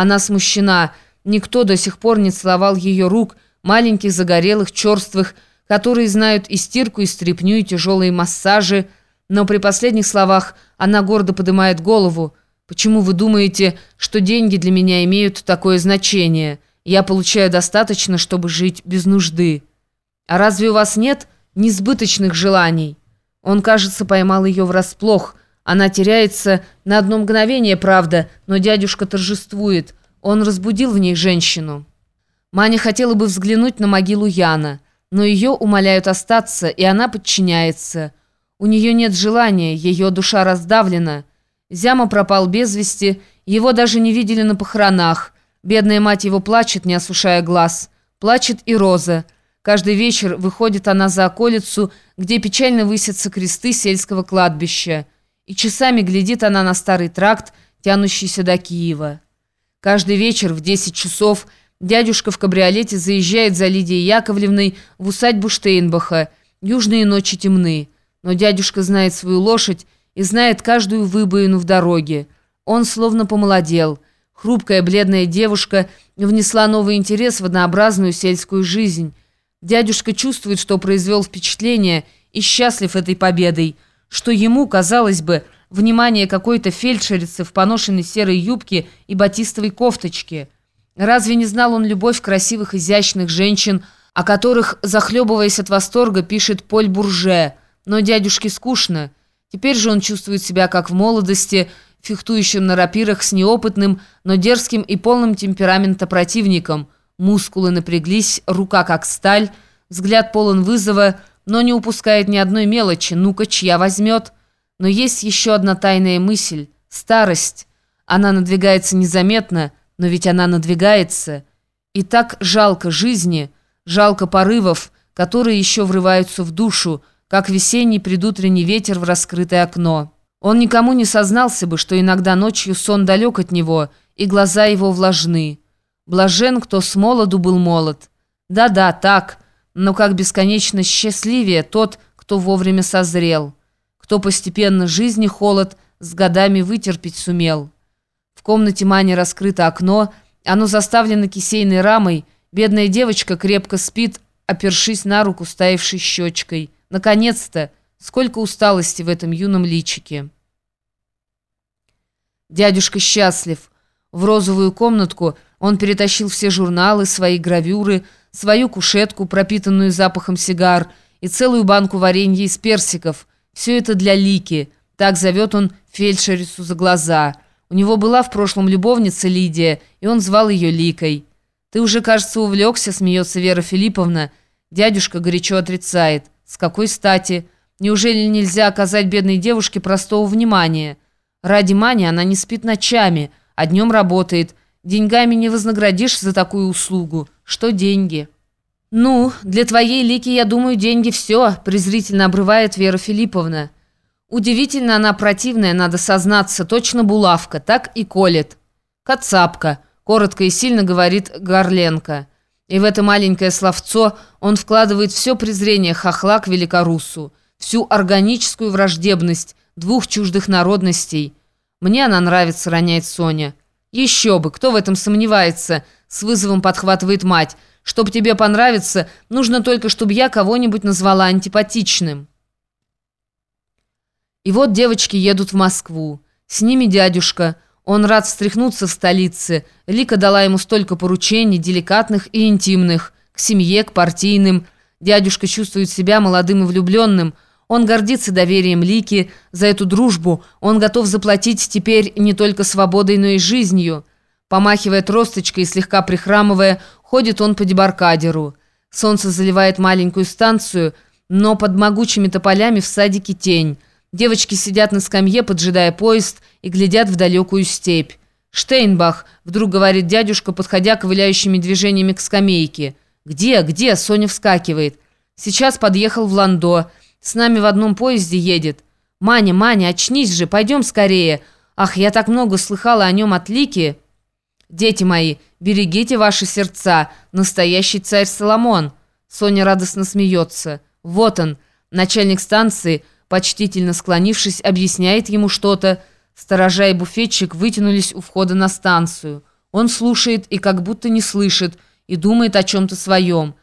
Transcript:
Она смущена. Никто до сих пор не целовал ее рук, маленьких, загорелых, черствых, которые знают и стирку, и стряпню, и тяжелые массажи. Но при последних словах она гордо поднимает голову. «Почему вы думаете, что деньги для меня имеют такое значение? Я получаю достаточно, чтобы жить без нужды. А разве у вас нет несбыточных желаний?» Он, кажется, поймал ее врасплох. Она теряется на одно мгновение, правда, но дядюшка торжествует. Он разбудил в ней женщину. Маня хотела бы взглянуть на могилу Яна, но ее умоляют остаться, и она подчиняется. У нее нет желания, ее душа раздавлена. Зяма пропал без вести, его даже не видели на похоронах. Бедная мать его плачет, не осушая глаз. Плачет и Роза. Каждый вечер выходит она за околицу, где печально высятся кресты сельского кладбища. И часами глядит она на старый тракт, тянущийся до Киева. Каждый вечер в 10 часов дядюшка в кабриолете заезжает за Лидией Яковлевной в усадьбу Штейнбаха. Южные ночи темны. Но дядюшка знает свою лошадь и знает каждую выбоину в дороге. Он словно помолодел. Хрупкая бледная девушка внесла новый интерес в однообразную сельскую жизнь. Дядюшка чувствует, что произвел впечатление и счастлив этой победой, что ему, казалось бы, внимание какой-то фельдшерицы в поношенной серой юбке и батистовой кофточке. Разве не знал он любовь красивых изящных женщин, о которых, захлебываясь от восторга, пишет Поль Бурже, но дядюшке скучно. Теперь же он чувствует себя, как в молодости, фехтующим на рапирах с неопытным, но дерзким и полным темперамента противником – Мускулы напряглись, рука как сталь, взгляд полон вызова, но не упускает ни одной мелочи. Ну-ка, чья возьмет? Но есть еще одна тайная мысль — старость. Она надвигается незаметно, но ведь она надвигается. И так жалко жизни, жалко порывов, которые еще врываются в душу, как весенний предутренний ветер в раскрытое окно. Он никому не сознался бы, что иногда ночью сон далек от него, и глаза его влажны. Блажен, кто с молоду был молод. Да-да, так, но как бесконечно счастливее тот, кто вовремя созрел, кто постепенно жизни холод с годами вытерпеть сумел. В комнате Мани раскрыто окно, оно заставлено кисейной рамой, бедная девочка крепко спит, опершись на руку, стаившей щечкой. Наконец-то! Сколько усталости в этом юном личике! Дядюшка счастлив. В розовую комнатку – он перетащил все журналы, свои гравюры, свою кушетку, пропитанную запахом сигар, и целую банку варенья из персиков. Все это для Лики. Так зовет он фельдшерицу за глаза. У него была в прошлом любовница Лидия, и он звал ее Ликой. «Ты уже, кажется, увлекся», — смеется Вера Филипповна. Дядюшка горячо отрицает. «С какой стати? Неужели нельзя оказать бедной девушке простого внимания? Ради Мани она не спит ночами, а днем работает». Деньгами не вознаградишь за такую услугу. Что деньги?» «Ну, для твоей лики, я думаю, деньги все», – презрительно обрывает Вера Филипповна. «Удивительно она противная, надо сознаться, точно булавка, так и колет». «Кацапка», – коротко и сильно говорит Горленко. И в это маленькое словцо он вкладывает все презрение хохла к великорусу, всю органическую враждебность двух чуждых народностей. «Мне она нравится», – роняет Соня. «Еще бы, кто в этом сомневается?» С вызовом подхватывает мать. «Чтобы тебе понравиться, нужно только, чтобы я кого-нибудь назвала антипатичным». И вот девочки едут в Москву. С ними дядюшка. Он рад встряхнуться в столице. Лика дала ему столько поручений, деликатных и интимных. К семье, к партийным. Дядюшка чувствует себя молодым и влюбленным – он гордится доверием Лики за эту дружбу. Он готов заплатить теперь не только свободой, но и жизнью. Помахивая тросточкой и слегка прихрамывая, ходит он по дебаркадеру. Солнце заливает маленькую станцию, но под могучими тополями в садике тень. Девочки сидят на скамье, поджидая поезд, и глядят в далекую степь. «Штейнбах», — вдруг говорит дядюшка, подходя ковыляющими движениями к скамейке. «Где? Где?» — Соня вскакивает. «Сейчас подъехал в Ландо». С нами в одном поезде едет. Маня, Маня, очнись же, пойдем скорее. Ах, я так много слыхала о нем от Лики. Дети мои, берегите ваши сердца. Настоящий царь Соломон. Соня радостно смеется. Вот он, начальник станции, почтительно склонившись, объясняет ему что-то. Сторожа и буфетчик вытянулись у входа на станцию. Он слушает и как будто не слышит, и думает о чем-то своем.